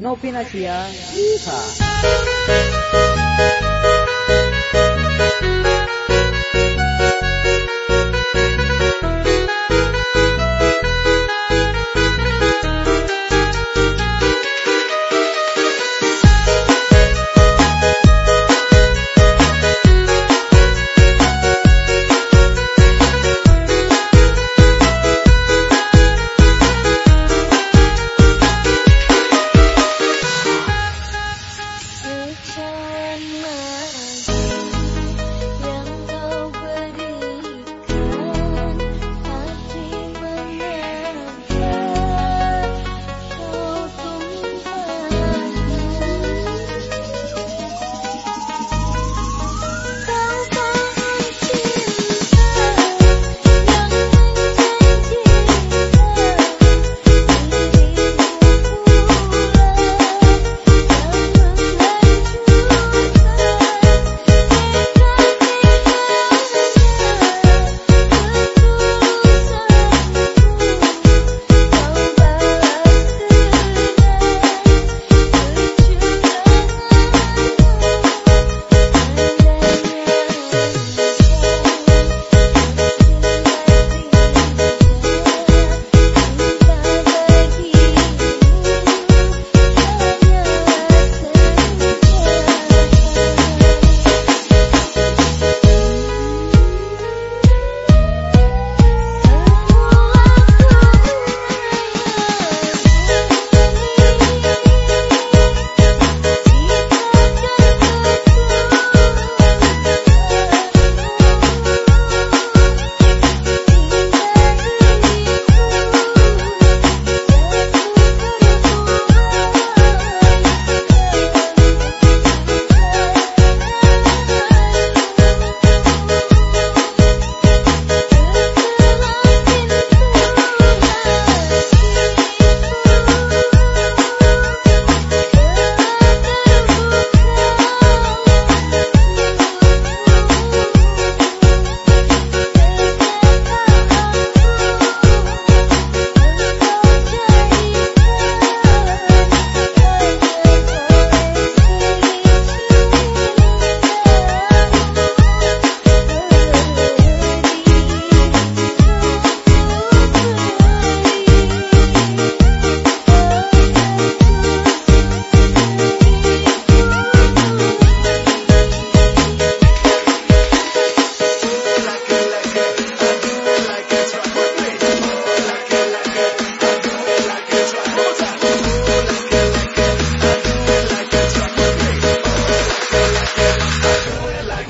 Novinasia. Yeehaw.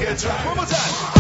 One more time.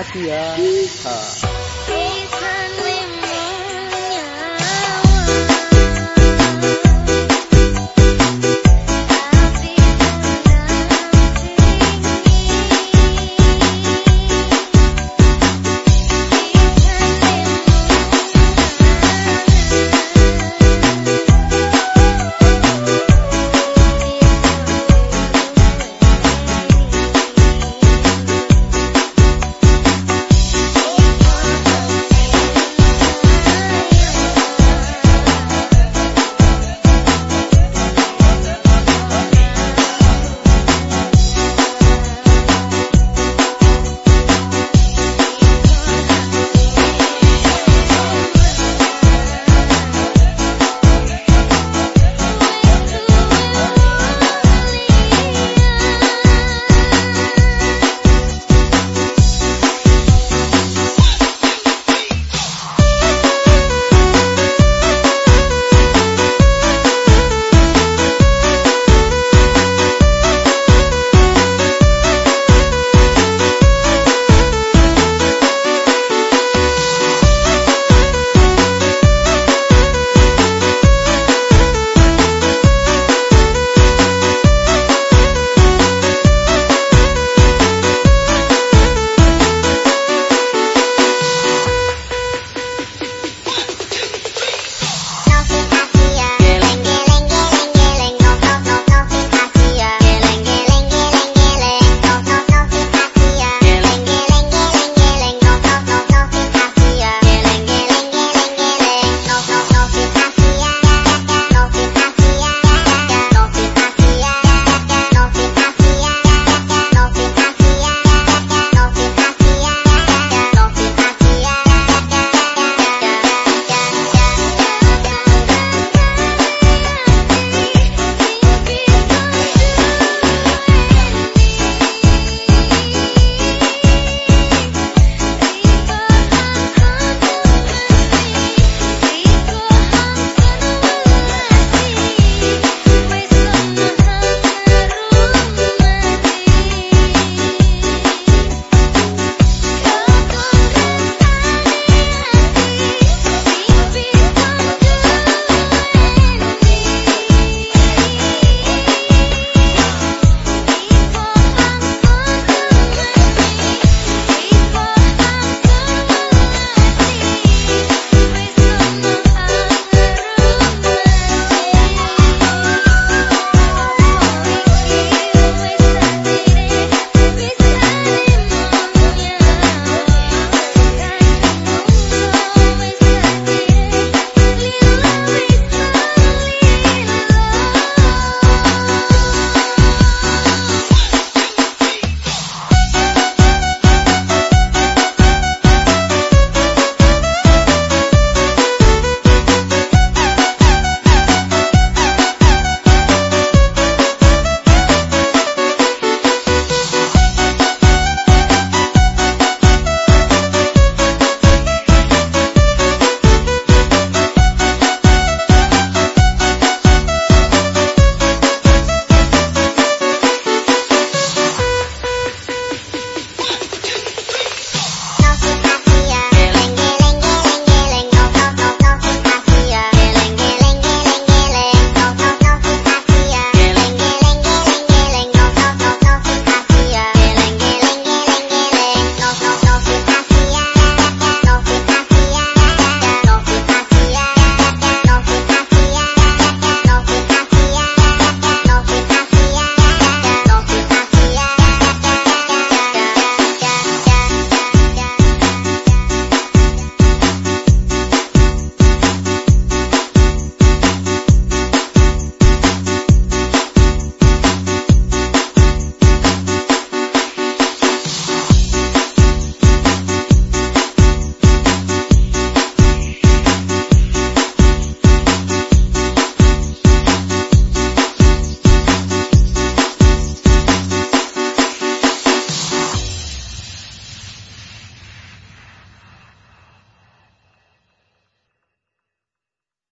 Atiya था